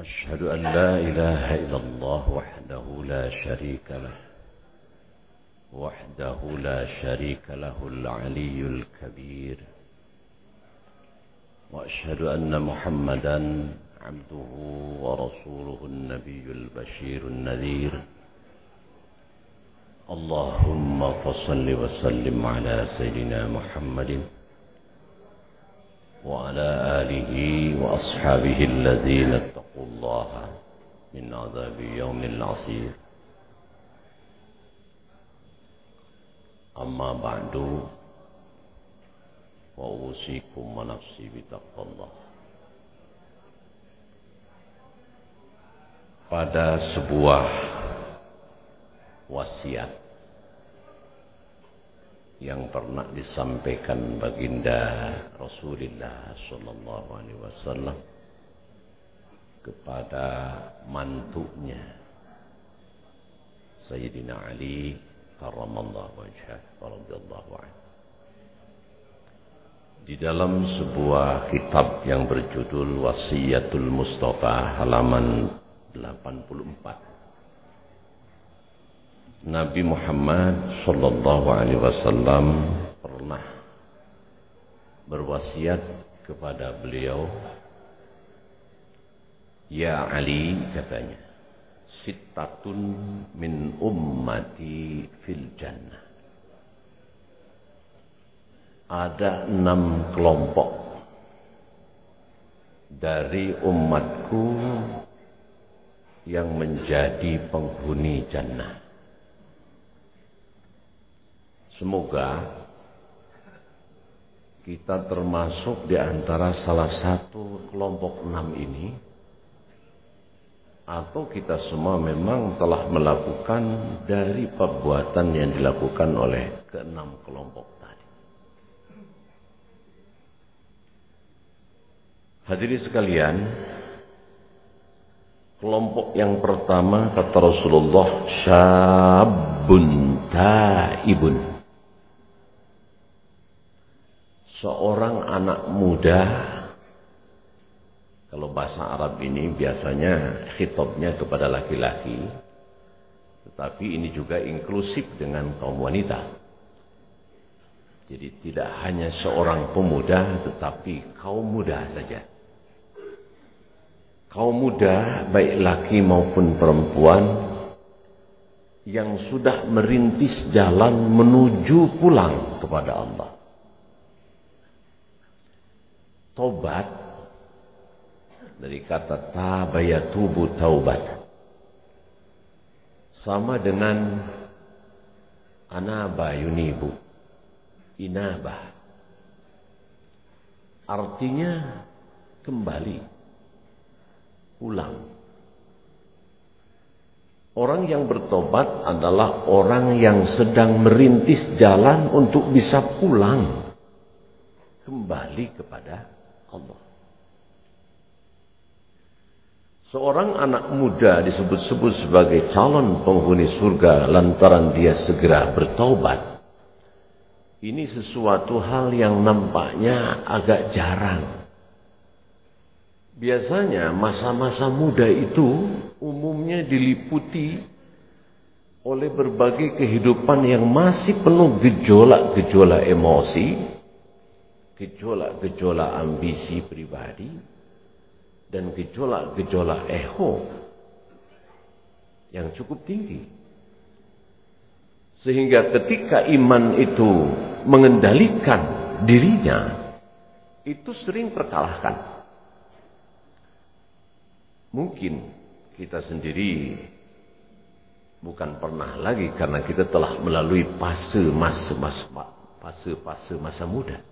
أشهد أن لا إله إلا الله وحده لا شريك له وحده لا شريك له العلي الكبير وأشهد أن محمدا عبده ورسوله النبي البشير النذير. اللهم فصل وسلم على سيدنا محمد. وعلى آله وأصحابه الذين اتقوا الله من عذاب يوم العصير. أما بعد وأوصيكم ونفسي بتقوى الله. pada sebuah wasiat yang pernah disampaikan baginda Rasulullah sallallahu alaihi wasallam kepada mantunya Sayyidina Ali karramallahu wajhah radhiyallahu anhu. Di dalam sebuah kitab yang berjudul Wasiyatul Mustafa halaman 84 Nabi Muhammad sallallahu alaihi wasallam pernah berwasiat kepada beliau Ya Ali katanya sittatun min ummati fil jannah. Ada enam kelompok dari umatku yang menjadi penghuni jannah Semoga kita termasuk di antara salah satu kelompok enam ini atau kita semua memang telah melakukan dari perbuatan yang dilakukan oleh keenam kelompok tadi. Hadirin sekalian, kelompok yang pertama kata Rasulullah syabun taibun seorang anak muda kalau bahasa Arab ini biasanya khitabnya kepada laki-laki tetapi ini juga inklusif dengan kaum wanita. Jadi tidak hanya seorang pemuda tetapi kaum muda saja. Kaum muda baik laki maupun perempuan yang sudah merintis jalan menuju pulang kepada Allah tobat dari kata tabayatubu taubat. Sama dengan anaba yunibu. Inabah artinya kembali. Pulang orang yang bertobat adalah orang yang sedang merintis jalan untuk bisa pulang. Kembali kepada Allah. Seorang anak muda disebut-sebut sebagai calon penghuni surga lantaran dia segera bertobat. Ini sesuatu hal yang nampaknya agak jarang. Biasanya masa-masa muda itu umumnya diliputi oleh berbagai kehidupan yang masih penuh gejolak-gejolak emosi, gejolak-gejolak ambisi pribadi dan gejolak-gejolak ego yang cukup tinggi. Sehingga ketika iman itu mengendalikan dirinya, itu sering terkalahkan. Mungkin kita sendiri bukan pernah lagi karena kita telah melalui fase masa masa fase fase masa muda.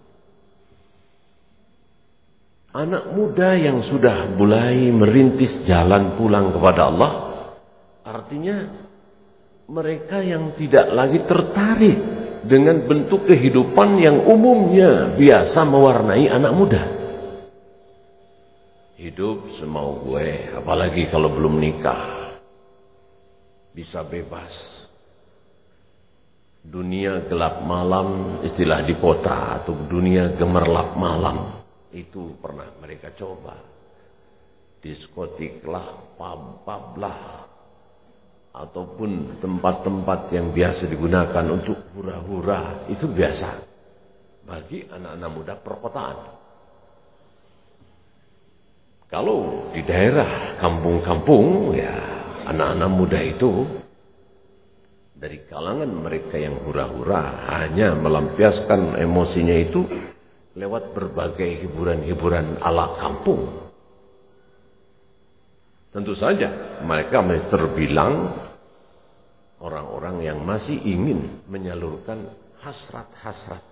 Anak muda yang sudah mulai merintis jalan pulang kepada Allah, artinya mereka yang tidak lagi tertarik dengan bentuk kehidupan yang umumnya biasa mewarnai anak muda. Hidup semau gue, apalagi kalau belum nikah. Bisa bebas. Dunia gelap malam, istilah di kota, atau dunia gemerlap malam. Itu pernah mereka coba. diskotik lah, pub-pub lah, ataupun tempat-tempat yang biasa digunakan untuk hura-hura, itu biasa bagi anak-anak muda perkotaan. Kalau di daerah kampung-kampung, ya anak-anak muda itu dari kalangan mereka yang hura-hura hanya melampiaskan emosinya itu lewat berbagai hiburan-hiburan ala kampung. Tentu saja mereka masih terbilang orang-orang yang masih ingin menyalurkan hasrat-hasrat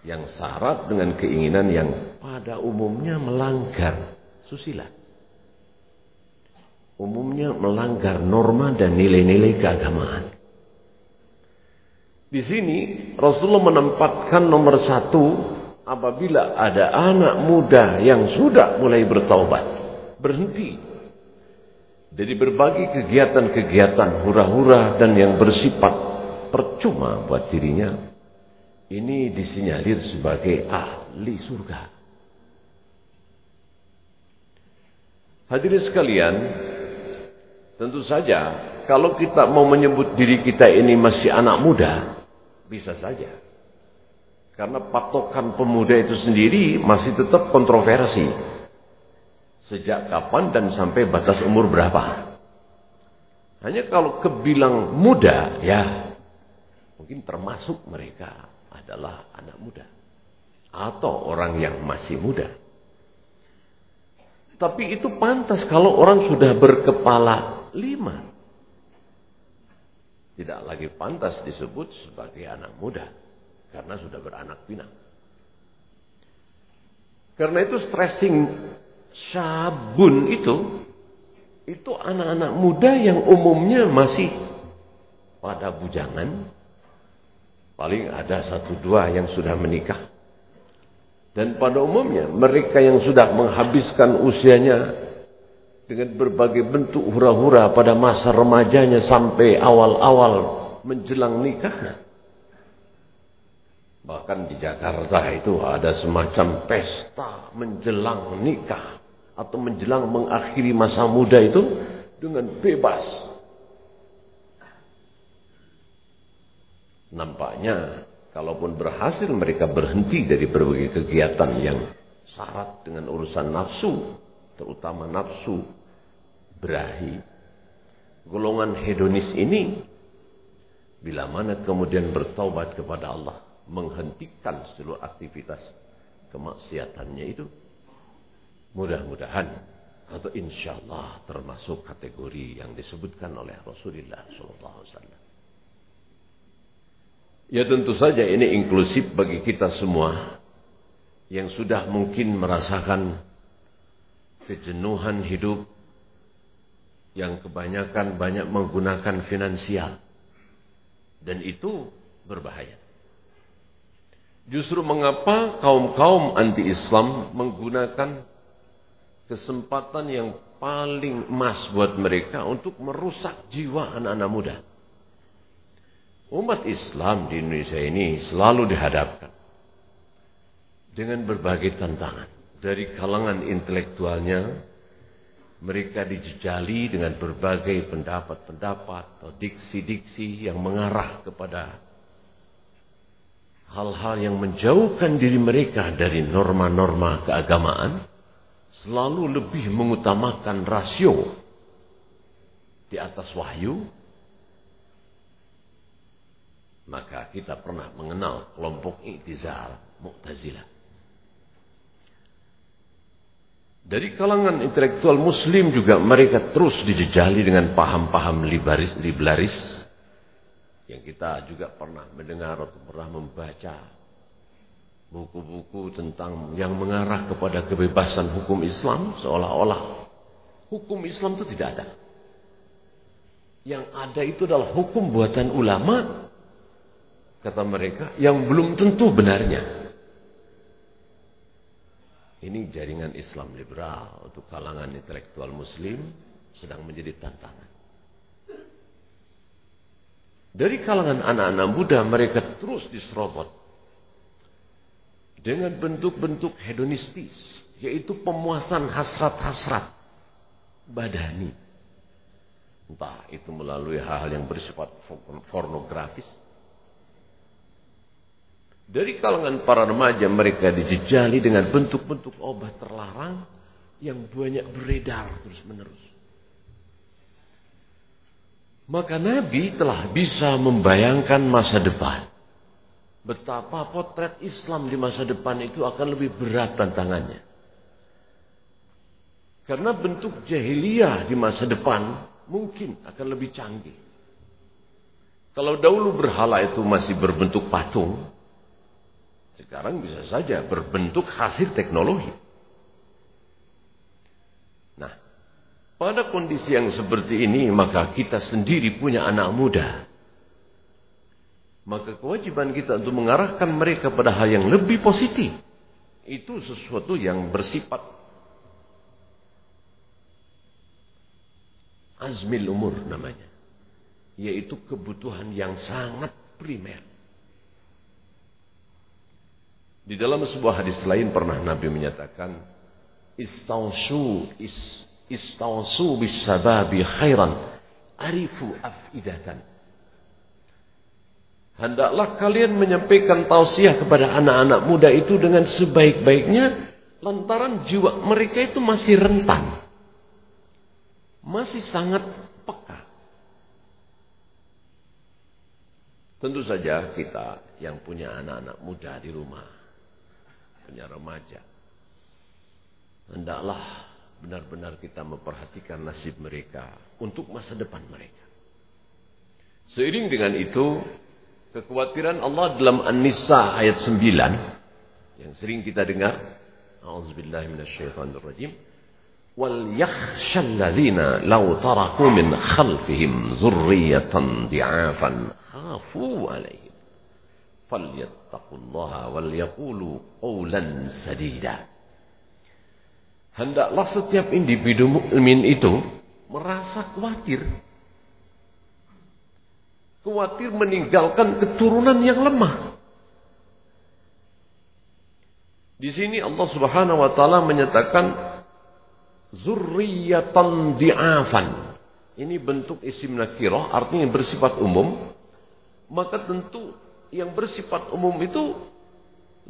yang syarat dengan keinginan yang pada umumnya melanggar susila. Umumnya melanggar norma dan nilai-nilai keagamaan. Di sini Rasulullah menempatkan nomor satu apabila ada anak muda yang sudah mulai bertaubat, berhenti. Dari berbagai kegiatan-kegiatan hura-hura dan yang bersifat percuma buat dirinya, ini disinyalir sebagai ahli surga. Hadirin sekalian, tentu saja kalau kita mau menyebut diri kita ini masih anak muda, bisa saja. Karena patokan pemuda itu sendiri masih tetap kontroversi. Sejak kapan dan sampai batas umur berapa. Hanya kalau kebilang muda, ya mungkin termasuk mereka adalah anak muda. Atau orang yang masih muda. Tapi itu pantas kalau orang sudah berkepala lima. Tidak lagi pantas disebut sebagai anak muda. Karena sudah beranak pinak. Karena itu stressing sabun itu. Itu anak-anak muda yang umumnya masih pada bujangan. Paling ada satu dua yang sudah menikah. Dan pada umumnya mereka yang sudah menghabiskan usianya dengan berbagai bentuk hura-hura pada masa remajanya sampai awal-awal menjelang nikahnya. Bahkan di Jakarta itu ada semacam pesta menjelang nikah atau menjelang mengakhiri masa muda itu dengan bebas. Nampaknya kalaupun berhasil mereka berhenti dari berbagai kegiatan yang syarat dengan urusan nafsu, terutama nafsu berahi. Golongan hedonis ini bila mana kemudian bertaubat kepada Allah, menghentikan seluruh aktivitas kemaksiatannya itu, mudah-mudahan atau insya Allah termasuk kategori yang disebutkan oleh Rasulullah SAW. Ya tentu saja ini inklusif bagi kita semua yang sudah mungkin merasakan kejenuhan hidup yang kebanyakan banyak menggunakan finansial. Dan itu berbahaya. Justru mengapa kaum-kaum anti-Islam menggunakan kesempatan yang paling emas buat mereka untuk merusak jiwa anak-anak muda. Umat Islam di Indonesia ini selalu dihadapkan dengan berbagai tantangan. Dari kalangan intelektualnya, mereka dijejali dengan berbagai pendapat-pendapat atau diksi-diksi yang mengarah kepada hal-hal yang menjauhkan diri mereka dari norma-norma keagamaan, selalu lebih mengutamakan rasio di atas wahyu, maka kita pernah mengenal kelompok Iktizal Mu'tazilah. Dari kalangan intelektual muslim juga mereka terus dijejali dengan paham-paham liberis yang kita juga pernah mendengar atau pernah membaca buku-buku tentang yang mengarah kepada kebebasan hukum Islam seolah-olah hukum Islam itu tidak ada. Yang ada itu adalah hukum buatan ulama kata mereka yang belum tentu benarnya. Ini jaringan Islam liberal untuk kalangan intelektual muslim sedang menjadi tantangan. Dari kalangan anak-anak muda mereka terus diserobot dengan bentuk-bentuk hedonistis yaitu pemuasan hasrat-hasrat badani. Entah itu melalui hal-hal yang bersifat pornografis. Dari kalangan para remaja mereka dijejali dengan bentuk-bentuk obat terlarang yang banyak beredar terus-menerus. Maka Nabi telah bisa membayangkan masa depan. Betapa potret Islam di masa depan itu akan lebih berat tantangannya. Karena bentuk jahiliyah di masa depan mungkin akan lebih canggih. Kalau dahulu berhala itu masih berbentuk patung, sekarang bisa saja berbentuk hasil teknologi. Pada kondisi yang seperti ini, maka kita sendiri punya anak muda. Maka kewajiban kita untuk mengarahkan mereka pada hal yang lebih positif. Itu sesuatu yang bersifat azmil umur namanya. Yaitu kebutuhan yang sangat primer. Di dalam sebuah hadis lain pernah Nabi menyatakan, Istausu is istawsu bis sababi khairan arifu afidatan Hendaklah kalian menyampaikan tausiah kepada anak-anak muda itu dengan sebaik-baiknya lantaran jiwa mereka itu masih rentan. Masih sangat peka. Tentu saja kita yang punya anak-anak muda di rumah, punya remaja. Hendaklah benar-benar kita memperhatikan nasib mereka untuk masa depan mereka. Seiring dengan itu, kekhawatiran Allah dalam An-Nisa ayat 9 yang sering kita dengar, A'udzubillahi minasyaitonirrajim. Wal yakhshal ladzina law taraku min khalfihim dzurriyyatan di'afan khafu 'alaihim falyattaqullaha wal yaqulu qawlan sadida. Hendaklah setiap individu mukmin itu merasa khawatir. Khawatir meninggalkan keturunan yang lemah. Di sini Allah Subhanahu wa taala menyatakan zurriyatan di'afan. Ini bentuk isim nakirah artinya bersifat umum. Maka tentu yang bersifat umum itu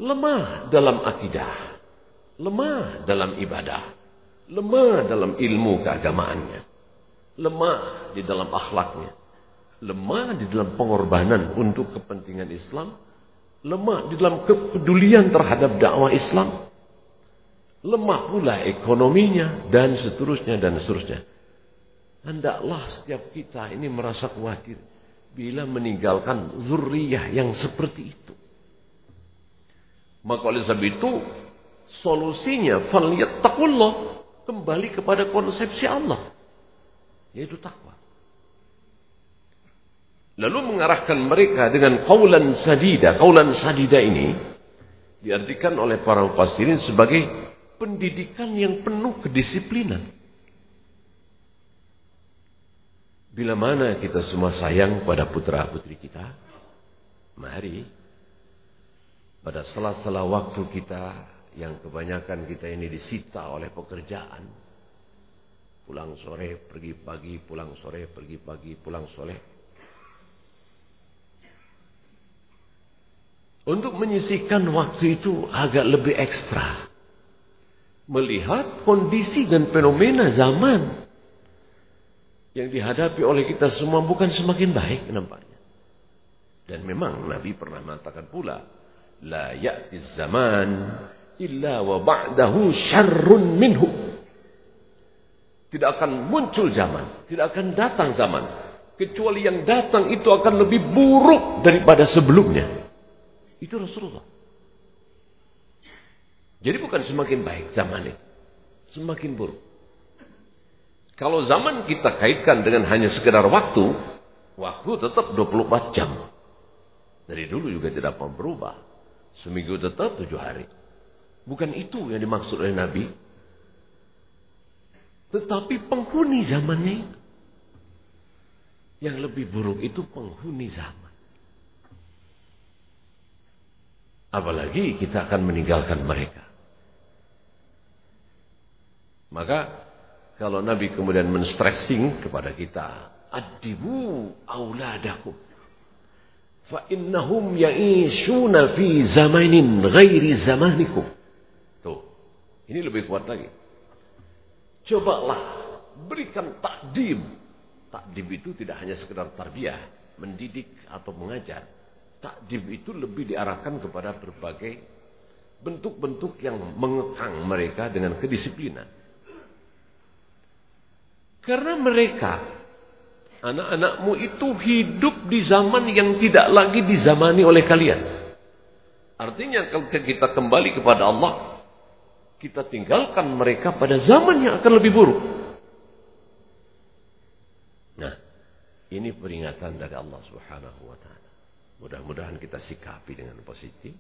lemah dalam akidah lemah dalam ibadah, lemah dalam ilmu keagamaannya, lemah di dalam akhlaknya, lemah di dalam pengorbanan untuk kepentingan Islam, lemah di dalam kepedulian terhadap dakwah Islam, lemah pula ekonominya dan seterusnya dan seterusnya. Hendaklah setiap kita ini merasa khawatir bila meninggalkan zuriyah yang seperti itu. Maka oleh sebab itu Solusinya falyattaqullah kembali kepada konsepsi Allah yaitu takwa. Lalu mengarahkan mereka dengan kaulan sadida. Kaulan sadida ini diartikan oleh para mufassirin sebagai pendidikan yang penuh kedisiplinan. Bila mana kita semua sayang pada putra putri kita, mari pada sela-sela waktu kita yang kebanyakan kita ini disita oleh pekerjaan. Pulang sore, pergi pagi, pulang sore, pergi pagi, pulang sore. Untuk menyisikan waktu itu agak lebih ekstra. Melihat kondisi dan fenomena zaman yang dihadapi oleh kita semua bukan semakin baik nampaknya. Dan memang Nabi pernah mengatakan pula, la ya'ti zaman illa wa ba'dahu syarrun minhu. Tidak akan muncul zaman, tidak akan datang zaman kecuali yang datang itu akan lebih buruk daripada sebelumnya. Itu Rasulullah. Jadi bukan semakin baik zaman itu, semakin buruk. Kalau zaman kita kaitkan dengan hanya sekedar waktu, waktu tetap 24 jam. Dari dulu juga tidak pernah berubah. Seminggu tetap tujuh hari. Bukan itu yang dimaksud oleh Nabi. Tetapi penghuni zamannya itu. Yang lebih buruk itu penghuni zaman. Apalagi kita akan meninggalkan mereka. Maka kalau Nabi kemudian menstressing kepada kita, adibu auladakum fa innahum ya'ishuna fi zamanin ghairi zamanikum. Tuh. Ini lebih kuat lagi. Cobalah berikan takdim. Takdim itu tidak hanya sekedar tarbiyah, mendidik atau mengajar. Takdim itu lebih diarahkan kepada berbagai bentuk-bentuk yang mengekang mereka dengan kedisiplinan. Karena mereka, anak-anakmu itu hidup di zaman yang tidak lagi dizamani oleh kalian. Artinya kalau kita kembali kepada Allah, kita tinggalkan mereka pada zaman yang akan lebih buruk. Nah, ini peringatan dari Allah Subhanahu wa taala. Mudah-mudahan kita sikapi dengan positif.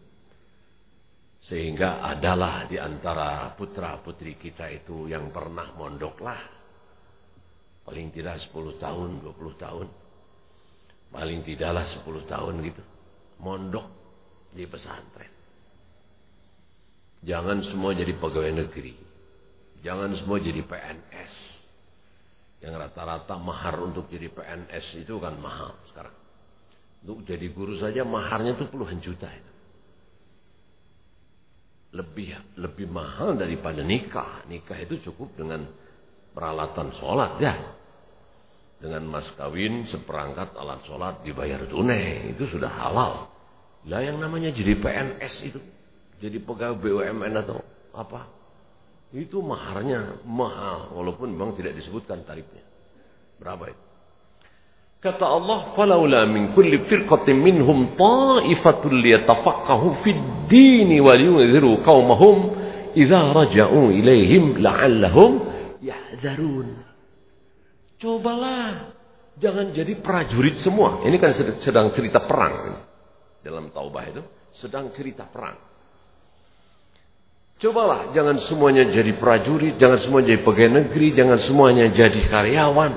Sehingga adalah di antara putra-putri kita itu yang pernah mondoklah Paling tidak 10 tahun, 20 tahun. Paling tidaklah 10 tahun gitu. Mondok di pesantren. Jangan semua jadi pegawai negeri. Jangan semua jadi PNS. Yang rata-rata mahar untuk jadi PNS itu kan mahal sekarang. Untuk jadi guru saja maharnya itu puluhan juta itu. Lebih lebih mahal daripada nikah. Nikah itu cukup dengan peralatan sholat ya dengan mas kawin seperangkat alat sholat dibayar tunai. Itu sudah halal. Lah yang namanya jadi PNS itu jadi pegawai BUMN atau apa itu maharnya mahal walaupun memang tidak disebutkan tarifnya. Berapa itu? Kata Allah falaula min kulli firqatin minhum ta'ifatul liyatafaqahu fid dini wal yunziru qaumahum idza raja'u ilaihim la'allahum yahzarun Cobalah. Jangan jadi prajurit semua. Ini kan sedang cerita perang. Dalam taubah itu. Sedang cerita perang. Cobalah. Jangan semuanya jadi prajurit. Jangan semua jadi pegawai negeri. Jangan semuanya jadi karyawan.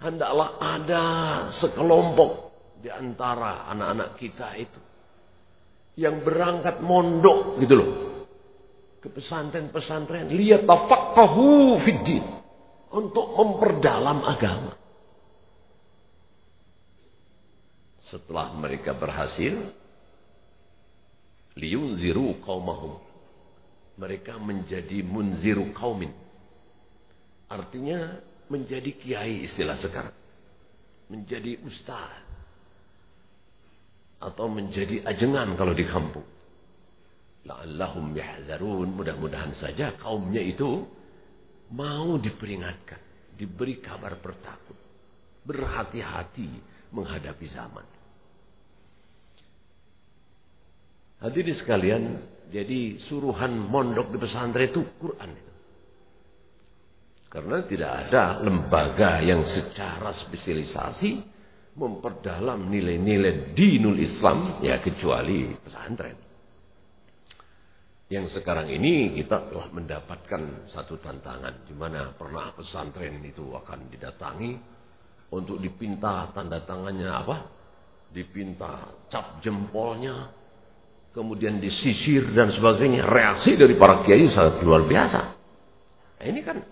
Hendaklah ada sekelompok di antara anak-anak kita itu. Yang berangkat mondok gitu loh. Ke pesantren-pesantren. Lihat tafakkahu fiddin untuk memperdalam agama. Setelah mereka berhasil, liunziru kaumahum. Mereka menjadi munziru kaumin. Artinya menjadi kiai istilah sekarang. Menjadi ustaz. Atau menjadi ajengan kalau di kampung. La'allahum yahzarun. Mudah-mudahan saja kaumnya itu mau diperingatkan, diberi kabar bertakut, berhati-hati menghadapi zaman. Hadirin sekalian, jadi suruhan mondok di pesantren itu Quran itu. Karena tidak ada lembaga yang secara spesialisasi memperdalam nilai-nilai dinul Islam ya kecuali pesantren. Yang sekarang ini kita telah mendapatkan satu tantangan di mana pernah pesantren itu akan didatangi untuk dipinta tanda tangannya apa? Dipinta cap jempolnya, kemudian disisir dan sebagainya. Reaksi dari para kiai sangat luar biasa. Nah, ini kan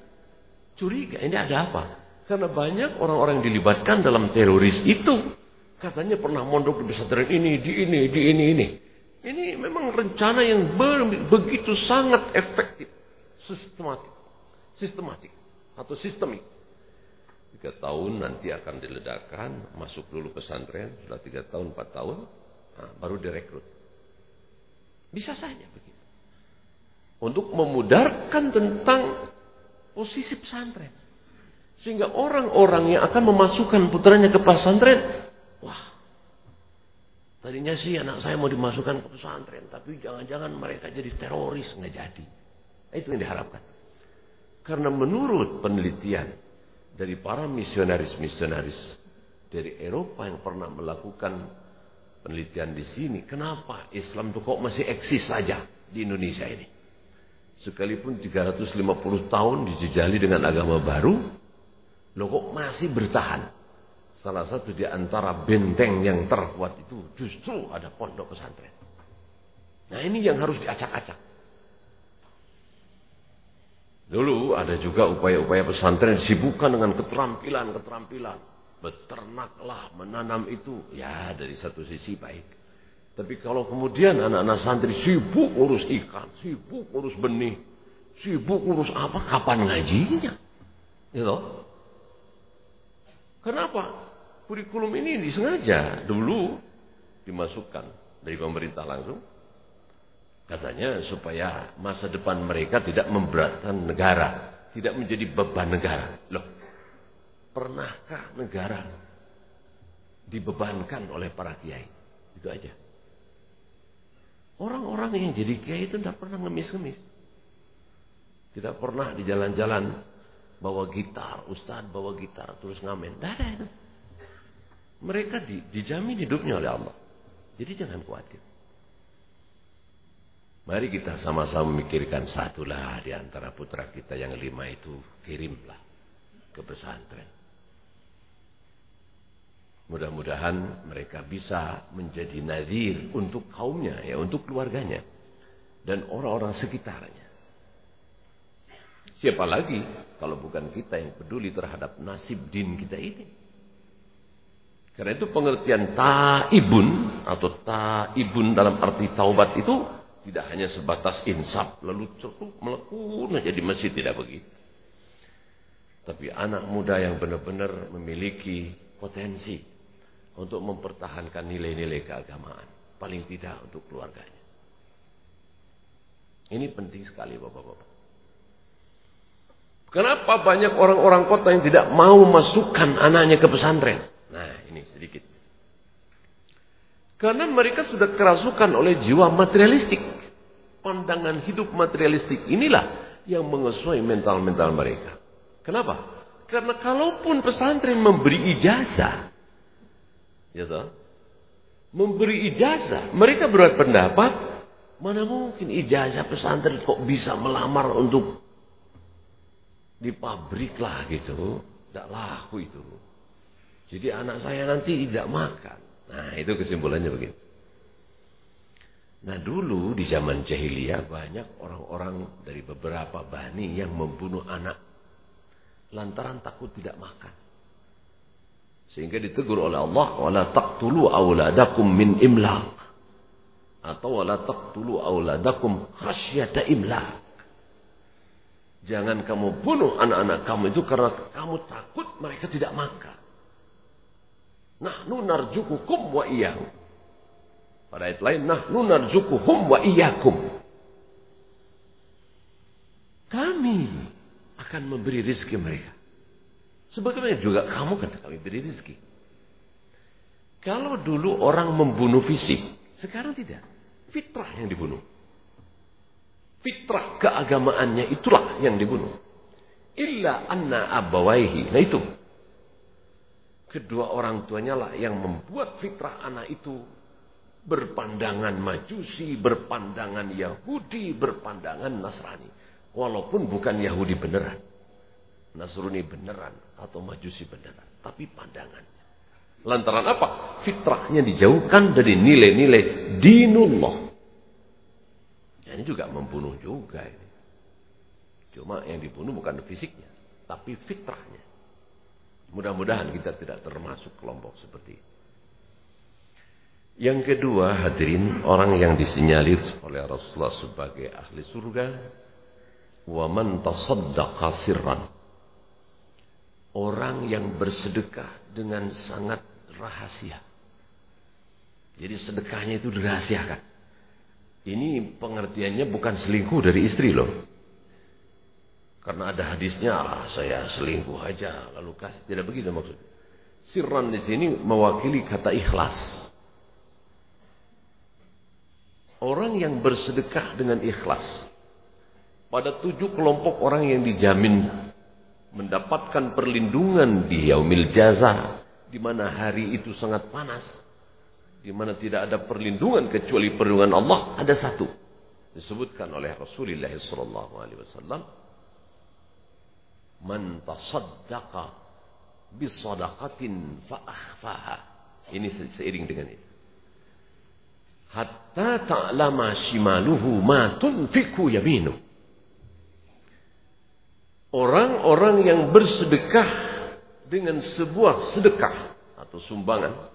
curiga, ini ada apa? Karena banyak orang-orang yang dilibatkan dalam teroris itu katanya pernah mondok di pesantren ini, di ini, di ini, ini. Ini memang rencana yang begitu sangat efektif, sistematik, sistematik atau sistemik. Tiga tahun nanti akan diledakkan, masuk dulu pesantren, sudah tiga tahun, empat tahun, nah, baru direkrut. Bisa saja begitu. Untuk memudarkan tentang posisi pesantren. Sehingga orang-orang yang akan memasukkan putranya ke pesantren, Tadinya sih anak saya mau dimasukkan ke pesantren, tapi jangan-jangan mereka jadi teroris, nggak jadi. Itu yang diharapkan. Karena menurut penelitian dari para misionaris-misionaris dari Eropa yang pernah melakukan penelitian di sini, kenapa Islam itu kok masih eksis saja di Indonesia ini? Sekalipun 350 tahun dijejali dengan agama baru, lo kok masih bertahan? Salah satu di antara benteng yang terkuat itu justru ada pondok pesantren. Nah ini yang harus diacak-acak. Dulu ada juga upaya-upaya pesantren disibukkan dengan keterampilan-keterampilan. Beternaklah, menanam itu. Ya dari satu sisi baik. Tapi kalau kemudian anak-anak santri sibuk urus ikan, sibuk urus benih, sibuk urus apa, kapan ngajinya? Gitu. Kenapa? Kurikulum ini disengaja dulu dimasukkan dari pemerintah langsung Katanya supaya masa depan mereka tidak memberatkan negara. Tidak menjadi beban negara. Loh, pernahkah negara dibebankan oleh para kiai? Itu aja. Orang-orang yang jadi kiai itu tidak pernah ngemis-ngemis. Tidak pernah di jalan-jalan bawa gitar, ustaz bawa gitar terus ngamen. Ada itu. Mereka di, dijamin hidupnya oleh Allah. Jadi jangan khawatir. Mari kita sama-sama memikirkan satulah di antara putra kita yang lima itu kirimlah ke pesantren. Mudah-mudahan mereka bisa menjadi nadir untuk kaumnya, ya untuk keluarganya dan orang-orang sekitarnya. Siapa lagi kalau bukan kita yang peduli terhadap nasib din kita ini? Karena itu pengertian taibun atau taibun dalam arti taubat itu tidak hanya sebatas insaf lalu cukup melekun aja di masjid tidak begitu. Tapi anak muda yang benar-benar memiliki potensi untuk mempertahankan nilai-nilai keagamaan. Paling tidak untuk keluarganya. Ini penting sekali Bapak-Bapak. Kenapa banyak orang-orang kota yang tidak mau masukkan anaknya ke pesantren? Nah ini sedikit. Karena mereka sudah kerasukan oleh jiwa materialistik. Pandangan hidup materialistik inilah yang mengesuai mental-mental mereka. Kenapa? Karena kalaupun pesantren memberi ijazah, ya toh, memberi ijazah, mereka berat pendapat, mana mungkin ijazah pesantren kok bisa melamar untuk di pabrik lah gitu, tidak laku itu. Jadi anak saya nanti tidak makan. Nah itu kesimpulannya begitu. Nah dulu di zaman jahiliyah banyak orang-orang dari beberapa bani yang membunuh anak. Lantaran takut tidak makan. Sehingga ditegur oleh Allah. Wala taqtulu awladakum min imlaq. Atau wala taqtulu awladakum khasyata imlaq. Jangan kamu bunuh anak-anak kamu itu karena kamu takut mereka tidak makan. Nahnu narjukukum wa iyahum. Pada ayat lain, nahnu narzukuhum wa iyyakum. Kami akan memberi rizki mereka. Sebagaimana juga kamu kan kami beri rizki. Kalau dulu orang membunuh fisik, sekarang tidak. Fitrah yang dibunuh. Fitrah keagamaannya itulah yang dibunuh. Illa anna abawaihi. Nah itu kedua orang tuanya lah yang membuat fitrah anak itu berpandangan majusi, berpandangan Yahudi, berpandangan Nasrani. Walaupun bukan Yahudi beneran. Nasrani beneran atau majusi beneran. Tapi pandangannya. Lantaran apa? Fitrahnya dijauhkan dari nilai-nilai dinullah. Ya, ini juga membunuh juga ini. Cuma yang dibunuh bukan fisiknya. Tapi fitrahnya. Mudah-mudahan kita tidak termasuk kelompok seperti itu. Yang kedua hadirin orang yang disinyalir oleh Rasulullah sebagai ahli surga. Wa man tasaddaqa sirran. Orang yang bersedekah dengan sangat rahasia. Jadi sedekahnya itu dirahasiakan. Ini pengertiannya bukan selingkuh dari istri loh. Karena ada hadisnya, ah, saya selingkuh aja lalu kasih. Tidak begitu maksudnya. Sirran di sini mewakili kata ikhlas. Orang yang bersedekah dengan ikhlas. Pada tujuh kelompok orang yang dijamin mendapatkan perlindungan di yaumil jaza. Di mana hari itu sangat panas. Di mana tidak ada perlindungan kecuali perlindungan Allah. Ada satu. Disebutkan oleh Rasulullah SAW man tasaddaqa bisadaqatin fa'akhfaha. Ini seiring dengan ini. Hatta ta'lama shimaluhu ma tunfiku yaminu. orang yang bersedekah dengan sebuah sedekah atau sumbangan.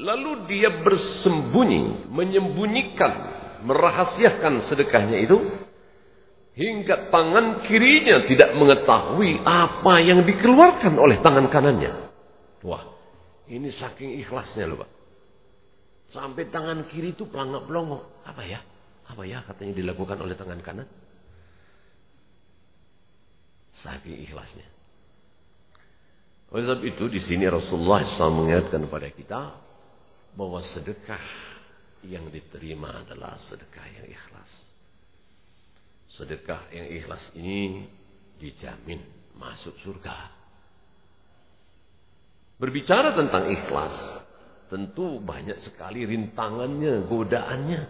Lalu dia bersembunyi, menyembunyikan, merahasiakan sedekahnya itu. Hingga tangan kirinya tidak mengetahui apa yang dikeluarkan oleh tangan kanannya. Wah, ini saking ikhlasnya loh Pak. Sampai tangan kiri itu pelangak pelongo. Apa ya? Apa ya katanya dilakukan oleh tangan kanan? Saking ikhlasnya. Oleh sebab itu di sini Rasulullah SAW mengingatkan kepada kita bahwa sedekah yang diterima adalah sedekah yang ikhlas. Sedekah yang ikhlas ini dijamin masuk surga. Berbicara tentang ikhlas, tentu banyak sekali rintangannya, godaannya.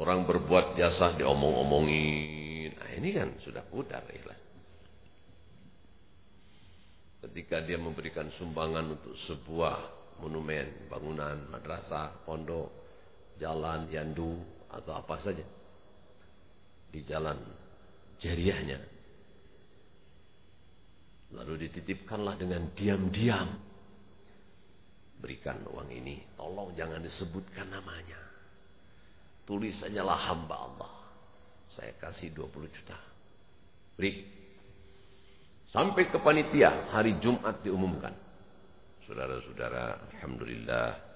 Orang berbuat jasa diomong-omongin. Nah, ini kan sudah pudar ikhlas. Ketika dia memberikan sumbangan untuk sebuah monumen, bangunan, madrasah, pondok, jalan, yandu, atau apa saja. Di jalan jariahnya. Lalu dititipkanlah dengan diam-diam. Berikan uang ini. Tolong jangan disebutkan namanya. Tulis sajalah hamba Allah. Saya kasih 20 juta. Beri. Sampai ke panitia hari Jumat diumumkan. Saudara-saudara, Alhamdulillah.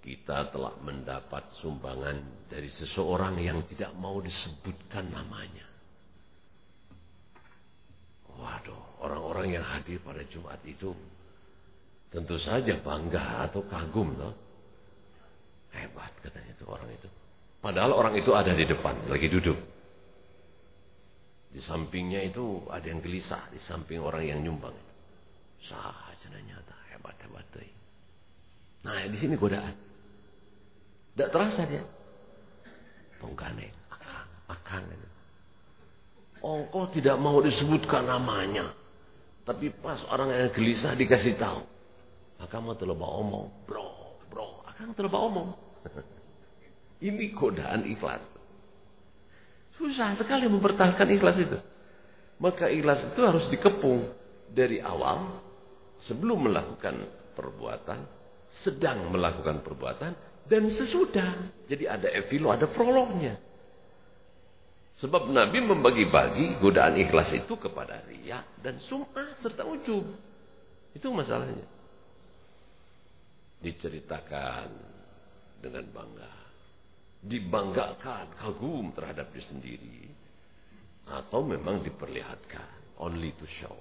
Kita telah mendapat sumbangan dari seseorang yang tidak mau disebutkan namanya. Waduh, orang-orang yang hadir pada Jumat itu tentu saja bangga atau kagum loh. Hebat katanya itu orang itu. Padahal orang itu ada di depan, lagi duduk. Di sampingnya itu ada yang gelisah di samping orang yang nyumbang. Sah nyata hebat hebat tuh. Nah di sini godaan. Tidak terasa dia. Tonggane, akang, akang. Oh kok tidak mau disebutkan namanya. Tapi pas orang yang gelisah dikasih tahu. Akang mau terlalu omong. Bro, bro, akang terlalu omong. Ini godaan ikhlas. Susah sekali mempertahankan ikhlas itu. Maka ikhlas itu harus dikepung dari awal sebelum melakukan perbuatan, sedang melakukan perbuatan, dan sesudah. Jadi ada evilo, ada prolognya. Sebab Nabi membagi-bagi godaan ikhlas itu kepada ria dan sum'ah serta ujub. Itu masalahnya. Diceritakan dengan bangga dibanggakan, kagum terhadap diri sendiri. Atau memang diperlihatkan, only to show.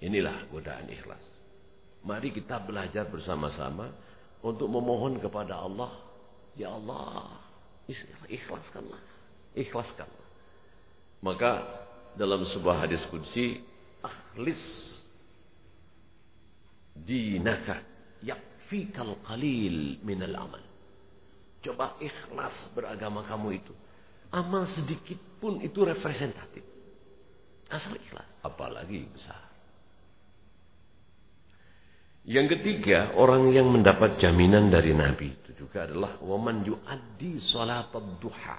Inilah godaan ikhlas. Mari kita belajar bersama-sama untuk memohon kepada Allah. Ya Allah, ikhlaskanlah. Ikhlaskanlah. Maka dalam sebuah hadis kudsi, akhlis dinaka yakfikal qalil minal amal. Coba ikhlas beragama kamu itu. Amal sedikit pun itu representatif. Asal ikhlas. Apalagi besar. Yang ketiga, orang yang mendapat jaminan dari Nabi itu juga adalah waman yu'addi salat duha.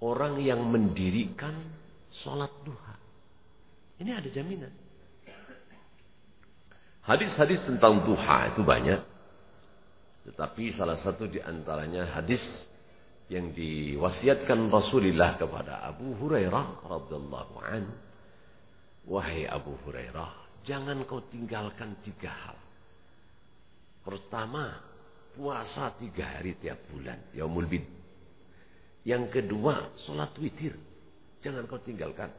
Orang yang mendirikan salat duha. Ini ada jaminan. Hadis-hadis tentang duha itu banyak. Tetapi salah satu di antaranya hadis yang diwasiatkan Rasulullah kepada Abu Hurairah radhiyallahu an. Wahai Abu Hurairah, jangan kau tinggalkan tiga hal. Pertama, puasa tiga hari tiap bulan, yaumul bid. Yang kedua, sholat witir. Jangan kau tinggalkan.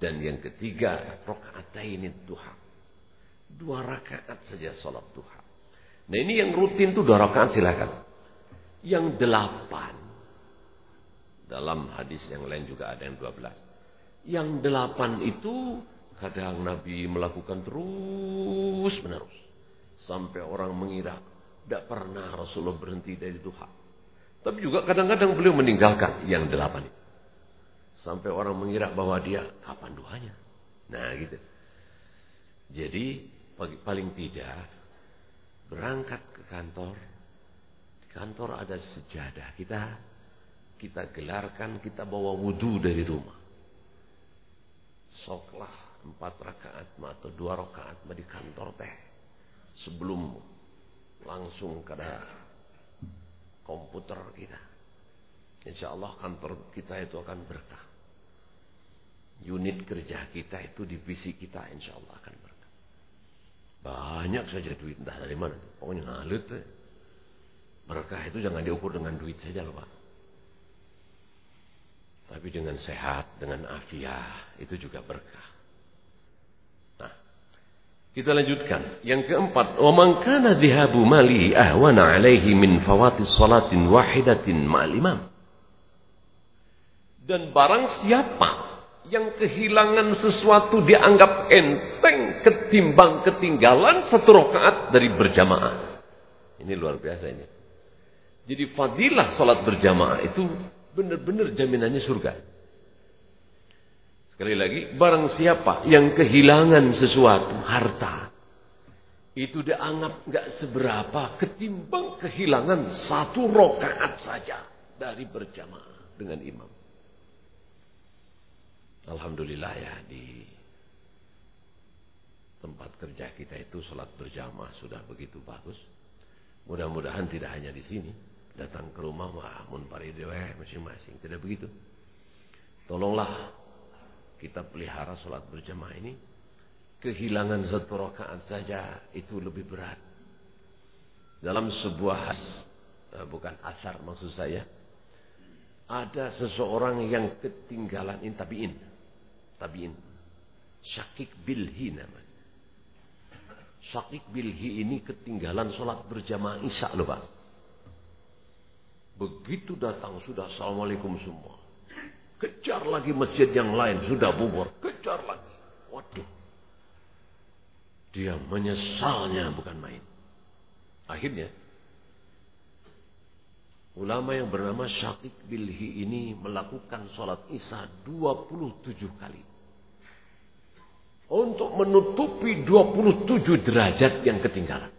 Dan yang ketiga, ini duha. Dua rakaat saja sholat duha. Nah ini yang rutin tuh dua rakaat silakan. Yang delapan. Dalam hadis yang lain juga ada yang dua belas. Yang delapan itu kadang Nabi melakukan terus menerus. Sampai orang mengira tidak pernah Rasulullah berhenti dari duha. Tapi juga kadang-kadang beliau meninggalkan yang delapan itu. Sampai orang mengira bahwa dia kapan duhanya. Nah gitu. Jadi paling tidak berangkat ke kantor. Di kantor ada sejadah kita. kita gelarkan, kita bawa wudhu dari rumah. Soklah empat rakaat atau dua rakaat di kantor teh. Sebelum langsung ke komputer kita. Insya Allah kantor kita itu akan berkah. Unit kerja kita itu divisi kita insya Allah akan berkah. Banyak saja duit entah dari mana. Pokoknya ngalut. Eh. Berkah itu jangan diukur dengan duit saja loh Pak. Tapi dengan sehat, dengan afiah, itu juga berkah. Kita lanjutkan. Yang keempat, wa man kana dhihabu mali ahwana alaihi min fawati salatin wahidatin ma'al imam. Dan barang siapa yang kehilangan sesuatu dianggap enteng ketimbang ketinggalan satu rakaat dari berjamaah. Ini luar biasa ini. Jadi fadilah sholat berjamaah itu benar-benar jaminannya surga. Sekali lagi, barang siapa yang kehilangan sesuatu, harta, itu dianggap nggak seberapa ketimbang kehilangan satu rokaat saja dari berjamaah dengan imam. Alhamdulillah ya di tempat kerja kita itu sholat berjamaah sudah begitu bagus. Mudah-mudahan tidak hanya di sini datang ke rumah wah munfarid masing-masing. Tidak begitu. Tolonglah kita pelihara sholat berjamaah ini. Kehilangan satu rakaat saja itu lebih berat. Dalam sebuah has, eh, bukan asar maksud saya. Ada seseorang yang ketinggalan in tabiin. Tabiin. Syakik bilhi namanya. Syakik bilhi ini ketinggalan sholat berjamaah isya loh Pak. Begitu datang sudah Assalamualaikum semua. Kejar lagi masjid yang lain sudah bubar. Kejar lagi. Waduh. Dia menyesalnya bukan main. Akhirnya. Ulama yang bernama Syakik Bilhi ini melakukan sholat isya 27 kali. Untuk menutupi 27 derajat yang ketinggalan.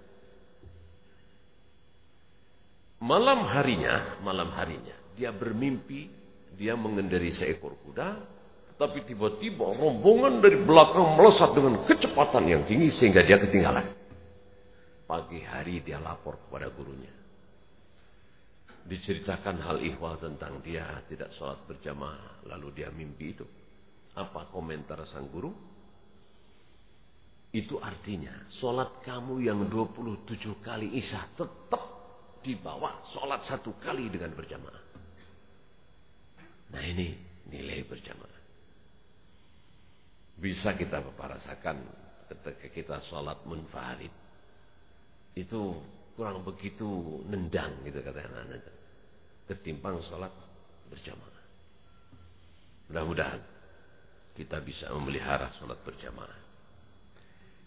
Malam harinya, malam harinya, dia bermimpi, dia mengendari seekor kuda, tapi tiba-tiba rombongan dari belakang melesat dengan kecepatan yang tinggi sehingga dia ketinggalan. Pagi hari dia lapor kepada gurunya. Diceritakan hal ihwal tentang dia tidak sholat berjamaah, lalu dia mimpi itu. Apa komentar sang guru? Itu artinya, sholat kamu yang 27 kali isya tetap di bawah sholat satu kali dengan berjamaah. Nah ini nilai berjamaah. Bisa kita rasakan ketika kita sholat munfarid. Itu kurang begitu nendang gitu kata anak-anak. Ketimbang sholat berjamaah. Mudah-mudahan kita bisa memelihara sholat berjamaah.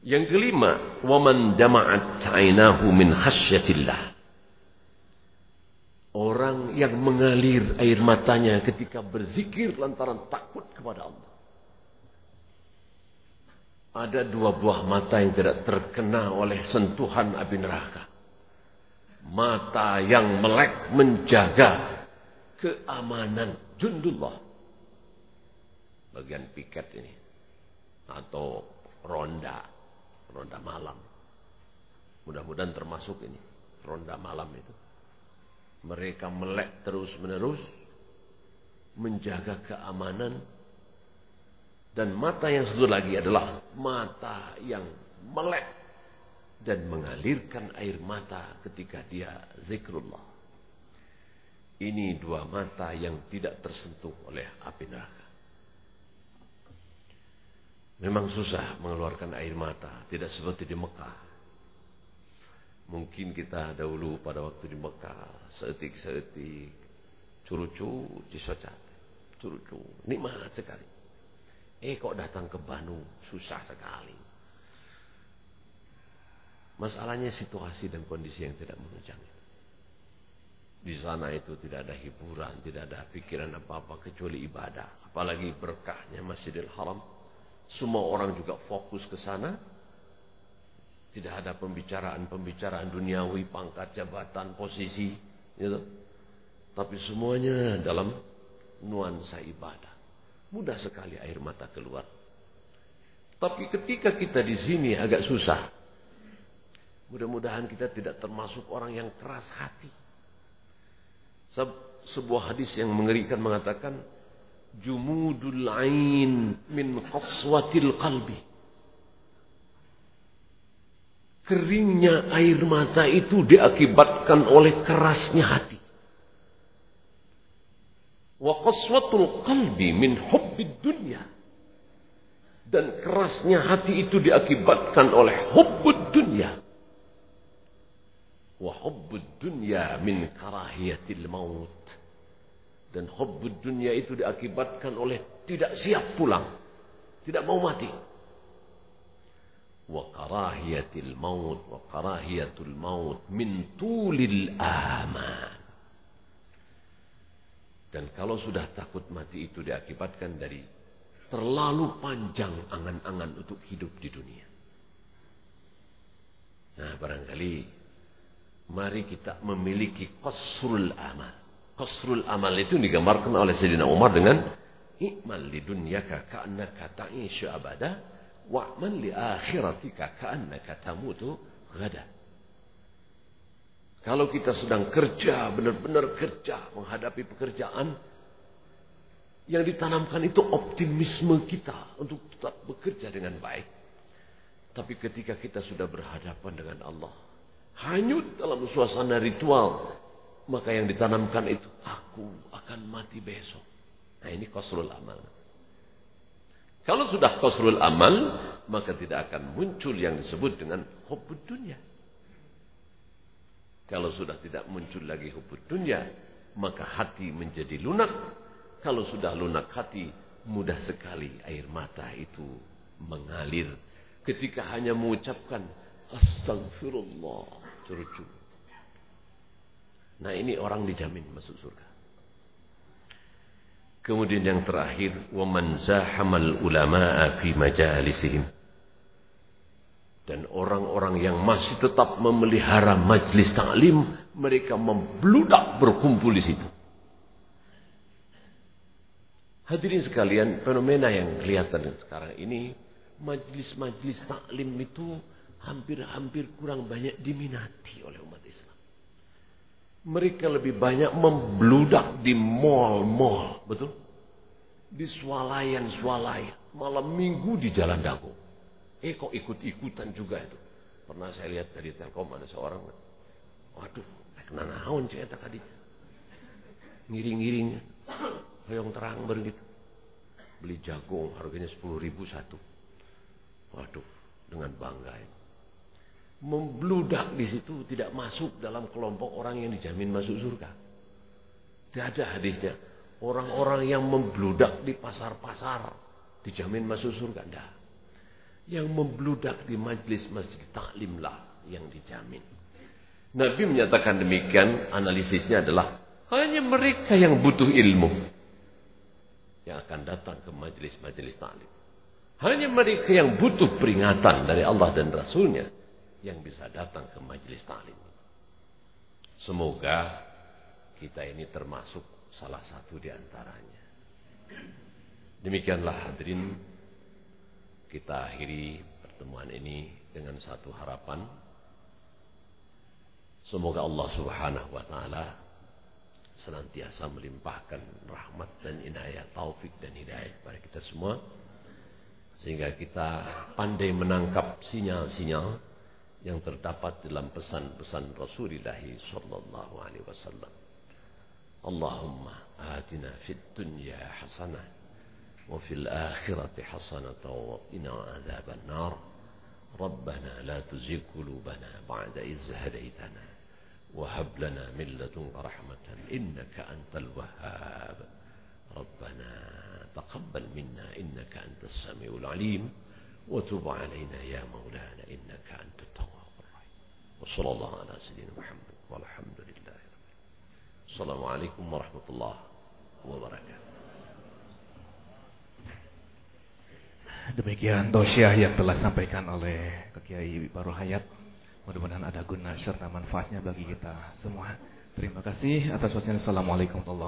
Yang kelima, waman jama'at ainahu min khasyatillah. Orang yang mengalir air matanya ketika berzikir lantaran takut kepada Allah. Ada dua buah mata yang tidak terkena oleh sentuhan api neraka. Mata yang melek menjaga keamanan jundullah. Bagian piket ini. Atau ronda. Ronda malam. Mudah-mudahan termasuk ini. Ronda malam itu. Mereka melek terus-menerus menjaga keamanan dan mata yang satu lagi adalah mata yang melek dan mengalirkan air mata ketika dia zikrullah. Ini dua mata yang tidak tersentuh oleh api neraka. Memang susah mengeluarkan air mata, tidak seperti di Mekah. Mungkin kita dahulu pada waktu di Mekah, seetik-seetik, curucu disocat. Curucu, nikmat sekali. Eh kok datang ke Bandung, susah sekali. Masalahnya situasi dan kondisi yang tidak menunjang. Di sana itu tidak ada hiburan, tidak ada pikiran apa-apa kecuali ibadah. Apalagi berkahnya Masjidil Haram. Semua orang juga fokus ke sana tidak ada pembicaraan-pembicaraan duniawi, pangkat, jabatan, posisi. Gitu. Tapi semuanya dalam nuansa ibadah. Mudah sekali air mata keluar. Tapi ketika kita di sini agak susah. Mudah-mudahan kita tidak termasuk orang yang keras hati. Sebuah hadis yang mengerikan mengatakan jumudul ain min qaswatil qalbi. Keringnya air mata itu diakibatkan oleh kerasnya hati. Wa qaswatul qalbi min hubbid dunya. Dan kerasnya hati itu diakibatkan oleh hubbud dunya. Wa hubbud dunya min karahiyatil maut. Dan hubbud dunya itu diakibatkan oleh tidak siap pulang. Tidak mau mati. Maut. Wa karahiyatul maut min tulil aman. Dan kalau sudah takut mati itu diakibatkan dari terlalu panjang angan-angan untuk hidup di dunia. Nah barangkali mari kita memiliki qasrul amal. Qasrul amal itu digambarkan oleh Sayyidina Umar dengan I'mal li dunyaka ka'annaka ta'ishu abada li akhiratika ka'annaka tamutu gada. Kalau kita sedang kerja, benar-benar kerja, menghadapi pekerjaan, yang ditanamkan itu optimisme kita untuk tetap bekerja dengan baik. Tapi ketika kita sudah berhadapan dengan Allah, hanyut dalam suasana ritual, maka yang ditanamkan itu, aku akan mati besok. Nah ini kosrul amal. Kalau sudah kosrul amal, maka tidak akan muncul yang disebut dengan hubud dunia. Kalau sudah tidak muncul lagi hubud dunia, maka hati menjadi lunak. Kalau sudah lunak hati, mudah sekali air mata itu mengalir. Ketika hanya mengucapkan astagfirullah, curcu. Nah ini orang dijamin masuk surga. Kemudian yang terakhir, waman zahamal ulama'a fi majalisihim. Dan orang-orang yang masih tetap memelihara majlis taklim, mereka membludak berkumpul di situ. Hadirin sekalian, fenomena yang kelihatan sekarang ini, majlis-majlis taklim itu hampir-hampir kurang banyak diminati oleh umat Islam. Mereka lebih banyak membludak di mall-mall, betul? Di swalayan-swalayan, malam minggu di jalan dago. Eh kok ikut-ikutan juga itu. Pernah saya lihat dari Telkom ada seorang. Waduh, kena naon cerita tadi. Ngiring-ngiring. Hoyong terang begitu. Beli jagung harganya 10 ribu satu. Waduh, dengan bangga itu. Membludak di situ tidak masuk dalam kelompok orang yang dijamin masuk surga. Tidak ada hadisnya. Orang-orang yang membludak di pasar-pasar dijamin masuk surga. Tidak. Yang membludak di majlis masjid taklimlah yang dijamin. Nabi menyatakan demikian, analisisnya adalah hanya mereka yang butuh ilmu yang akan datang ke majlis-majlis taklim. Hanya mereka yang butuh peringatan dari Allah dan Rasulnya yang bisa datang ke majlis taklim. Semoga kita ini termasuk salah satu di antaranya. Demikianlah hadirin kita akhiri pertemuan ini dengan satu harapan. Semoga Allah Subhanahu wa taala senantiasa melimpahkan rahmat dan inayah, taufik dan hidayah kepada kita semua sehingga kita pandai menangkap sinyal-sinyal yang terdapat dalam pesan-pesan Rasulullah sallallahu alaihi wasallam. Allahumma atina fid dunya hasanah وفي الآخرة حسنة وقنا عذاب النار ربنا لا تزغ قلوبنا بعد إذ هديتنا وهب لنا من لدنك رحمة إنك أنت الوهاب ربنا تقبل منا إنك أنت السميع العليم وتب علينا يا مولانا إنك أنت التواب الرحيم وصلى الله على سيدنا محمد والحمد لله السلام عليكم ورحمة الله وبركاته Demikian tausiah yang telah sampaikan oleh Kiai Baru Hayat. Mudah-mudahan ada guna serta manfaatnya bagi kita semua. Terima kasih atas wawancara. Assalamualaikum warahmatullahi